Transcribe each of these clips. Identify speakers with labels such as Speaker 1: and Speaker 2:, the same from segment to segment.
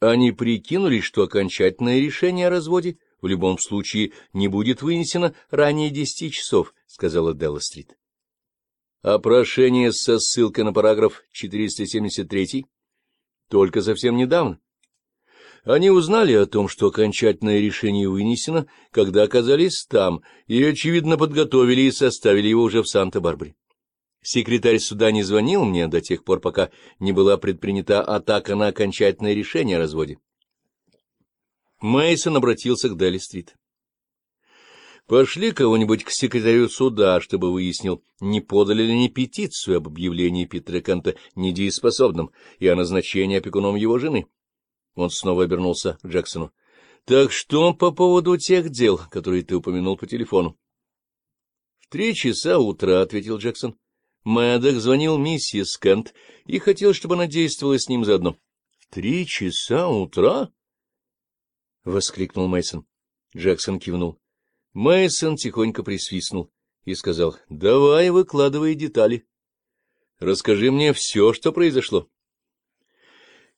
Speaker 1: Они прикинули, что окончательное решение о разводе в любом случае не будет вынесено ранее десяти часов, — сказала Делла Стрит. А со ссылкой на параграф 473 только совсем недавно. Они узнали о том, что окончательное решение вынесено, когда оказались там, и, очевидно, подготовили и составили его уже в Санта-Барбаре. Секретарь суда не звонил мне до тех пор, пока не была предпринята атака на окончательное решение о разводе. Мейсон обратился к Делли-стрит. Пошли кого-нибудь к секретарю суда, чтобы выяснил, не подали ли они петицию об объявлении Питера Канта недееспособным и о назначении опекуном его жены. Он снова обернулся к Джексону. — Так что по поводу тех дел, которые ты упомянул по телефону? — В три часа утра, — ответил Джексон. Мэддок звонил миссис Кент и хотел, чтобы она действовала с ним заодно. — В три часа утра? — воскликнул Мейсон. Джексон кивнул. Мейсон тихонько присвистнул и сказал, — Давай выкладывай детали. Расскажи мне все, что произошло.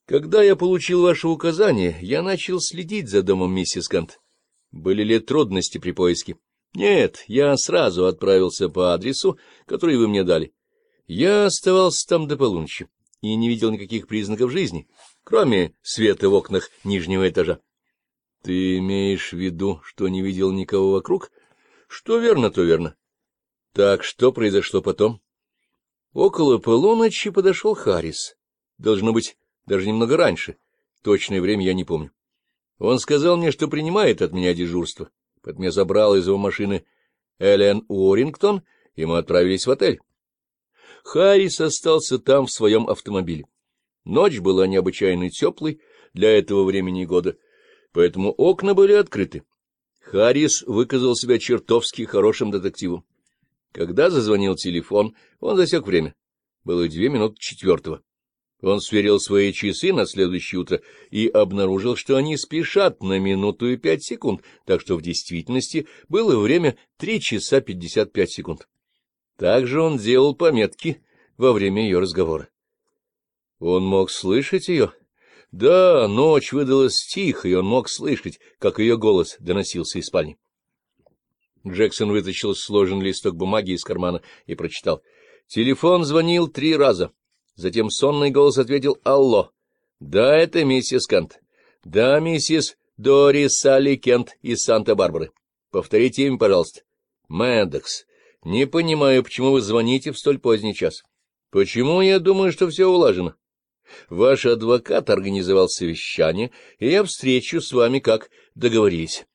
Speaker 1: Когда я получил ваше указание, я начал следить за домом миссис Кант. Были ли трудности при поиске? Нет, я сразу отправился по адресу, который вы мне дали. Я оставался там до полуночи и не видел никаких признаков жизни, кроме света в окнах нижнего этажа. — Ты имеешь в виду, что не видел никого вокруг? — Что верно, то верно. — Так что произошло потом? Около полуночи подошел Харрис. Должно быть, даже немного раньше. Точное время я не помню. Он сказал мне, что принимает от меня дежурство, под меня забрал из его машины Эллен Уоррингтон, и мы отправились в отель. Харрис остался там в своем автомобиле. Ночь была необычайно теплой для этого времени года, поэтому окна были открыты. Харрис выказал себя чертовски хорошим детективом. Когда зазвонил телефон, он засек время. Было две минуты четвертого. Он сверил свои часы на следующее утро и обнаружил, что они спешат на минуту и пять секунд, так что в действительности было время три часа пятьдесят пять секунд. Также он делал пометки во время ее разговора. Он мог слышать ее? Да, ночь выдалась тихо, и он мог слышать, как ее голос доносился из спальни. Джексон вытащил сложенный листок бумаги из кармана и прочитал. Телефон звонил три раза. Затем сонный голос ответил «Алло». «Да, это миссис Кент, «Да, миссис Дорис Салли Кент из Санта-Барбары». «Повторите им, пожалуйста». Мэндекс. — Не понимаю, почему вы звоните в столь поздний час. — Почему я думаю, что все улажено? Ваш адвокат организовал совещание, и я встречу с вами, как договорились.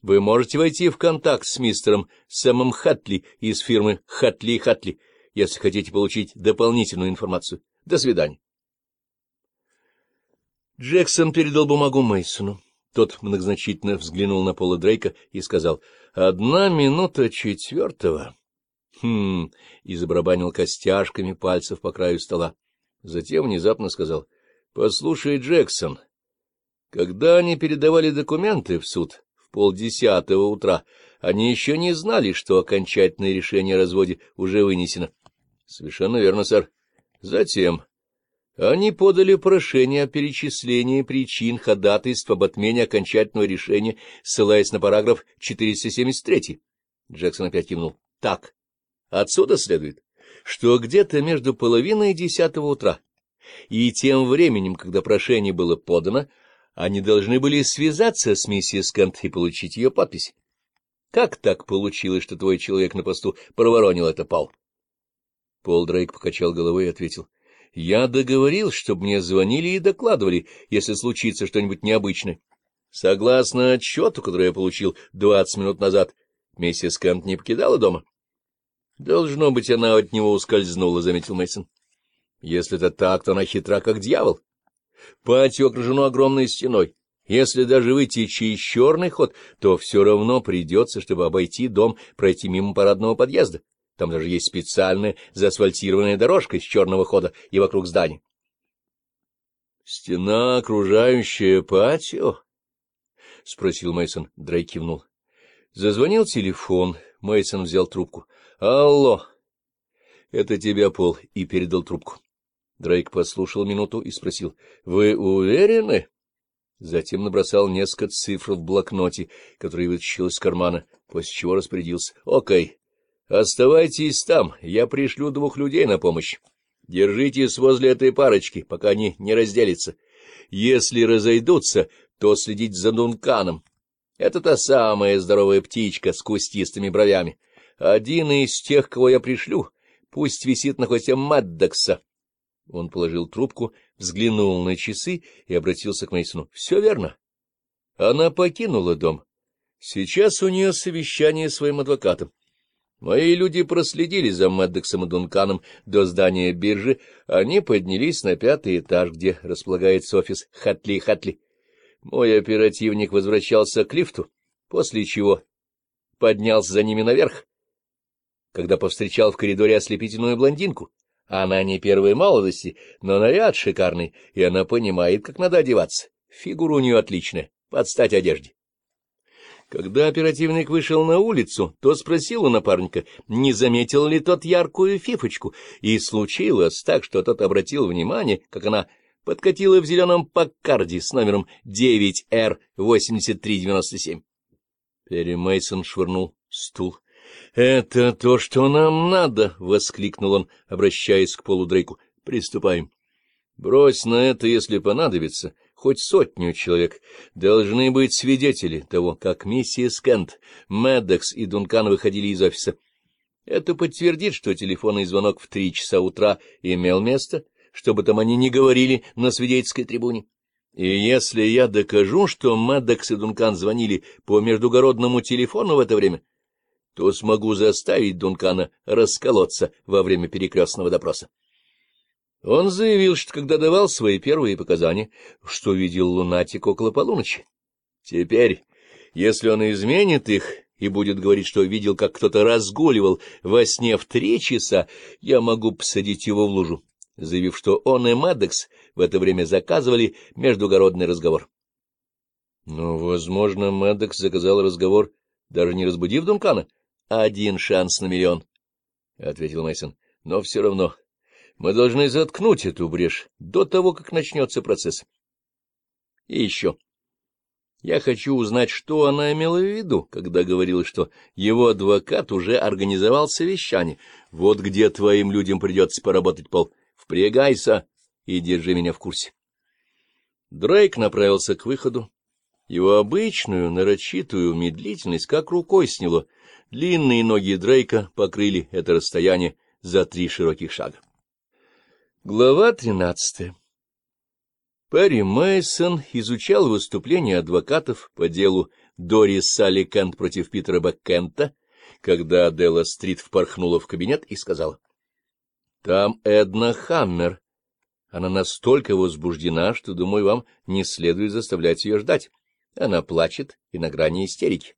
Speaker 1: Вы можете войти в контакт с мистером Сэмом Хатли из фирмы «Хатли и Хатли», если хотите получить дополнительную информацию. До свидания. Джексон передал бумагу Мейсону. Тот многозначительно взглянул на Пола Дрейка и сказал «Одна минута четвертого». «Хм...» — и забарабанил костяшками пальцев по краю стола. Затем внезапно сказал «Послушай, Джексон, когда они передавали документы в суд в полдесятого утра, они еще не знали, что окончательное решение о разводе уже вынесено». «Совершенно верно, сэр. Затем...» Они подали прошение о перечислении причин ходатайства об отмене окончательного решения, ссылаясь на параграф 473. Джексон опять кивнул. Так, отсюда следует, что где-то между половиной и десятого утра и тем временем, когда прошение было подано, они должны были связаться с миссией Скант и получить ее подпись. Как так получилось, что твой человек на посту проворонил это, Пал? Пол Дрейк покачал головой и ответил — я договорил, чтобы мне звонили и докладывали, если случится что-нибудь необычное. Согласно отчету, который я получил двадцать минут назад, миссис Кант не покидала дома. — Должно быть, она от него ускользнула, — заметил Мейсон. Если это так, то она хитра, как дьявол. Патио окружено огромной стеной. Если даже выйти через черный ход, то все равно придется, чтобы обойти дом, пройти мимо парадного подъезда. Там даже есть специальная заасфальтированная дорожка с черного хода и вокруг здания. Стена, окружающая патио? — спросил Мейсон. Дрейк кивнул. Зазвонил телефон. Мейсон взял трубку. «Алло!» «Это тебя, Пол!» и передал трубку. Дрейк послушал минуту и спросил. «Вы уверены?» Затем набросал несколько цифр в блокноте, который вытащил из кармана, после чего распорядился. «Окей, Оставайтесь там, я пришлю двух людей на помощь. Держитесь возле этой парочки, пока они не разделятся. Если разойдутся, то следить за Дунканом. Это та самая здоровая птичка с кустистыми бровями. Один из тех, кого я пришлю, пусть висит на хвосте Маддокса. Он положил трубку, взглянул на часы и обратился к Мейсону. Все верно. Она покинула дом. Сейчас у нее совещание с своим адвокатом. Мои люди проследили за Мэддоксом и Дунканом до здания биржи. Они поднялись на пятый этаж, где располагается офис Хатли-Хатли. Мой оперативник возвращался к лифту, после чего поднялся за ними наверх. Когда повстречал в коридоре ослепительную блондинку, она не первой молодости, но наряд шикарный, и она понимает, как надо одеваться. Фигура у нее отличная, под стать одежде. Когда оперативник вышел на улицу, то спросил у напарника, не заметил ли тот яркую фифочку, и случилось так, что тот обратил внимание, как она подкатила в зеленом Паккарде с номером 9R8397. Перри Мейсон швырнул стул. — Это то, что нам надо! — воскликнул он, обращаясь к Полу Дрейку. — Приступаем. — Брось на это, если понадобится, хоть сотню человек, должны быть свидетели того, как миссис Кент, Мэддокс и Дункан выходили из офиса. Это подтвердит, что телефонный звонок в три часа утра имел место, чтобы там они не говорили на свидетельской трибуне. И если я докажу, что Мэддокс и Дункан звонили по междугородному телефону в это время, то смогу заставить Дункана расколоться во время перекрестного допроса. Он заявил, что когда давал свои первые показания, что видел лунатик около полуночи. Теперь, если он изменит их и будет говорить, что видел, как кто-то разгуливал во сне в три часа, я могу посадить его в лужу, заявив, что он и Мадекс в это время заказывали междугородный разговор. Но, возможно, Мадекс заказал разговор, даже не разбудив Дункана. Один шанс на миллион, — ответил Мейсон. Но все равно мы должны заткнуть эту брешь до того, как начнется процесс. И еще. Я хочу узнать, что она имела в виду, когда говорила, что его адвокат уже организовал совещание. Вот где твоим людям придется поработать, Пол. Впрягайся и держи меня в курсе. Дрейк направился к выходу. Его обычную, нарочитую медлительность как рукой сняло. Длинные ноги Дрейка покрыли это расстояние за три широких шага. Глава тринадцатая. Перри Мейсон изучал выступления адвокатов по делу Дори Салли Кент против Питера Баккента, когда Адела Стрит впорхнула в кабинет и сказала. — Там Эдна Хаммер. Она настолько возбуждена, что, думаю, вам не следует заставлять ее ждать. Она плачет и на грани истерики.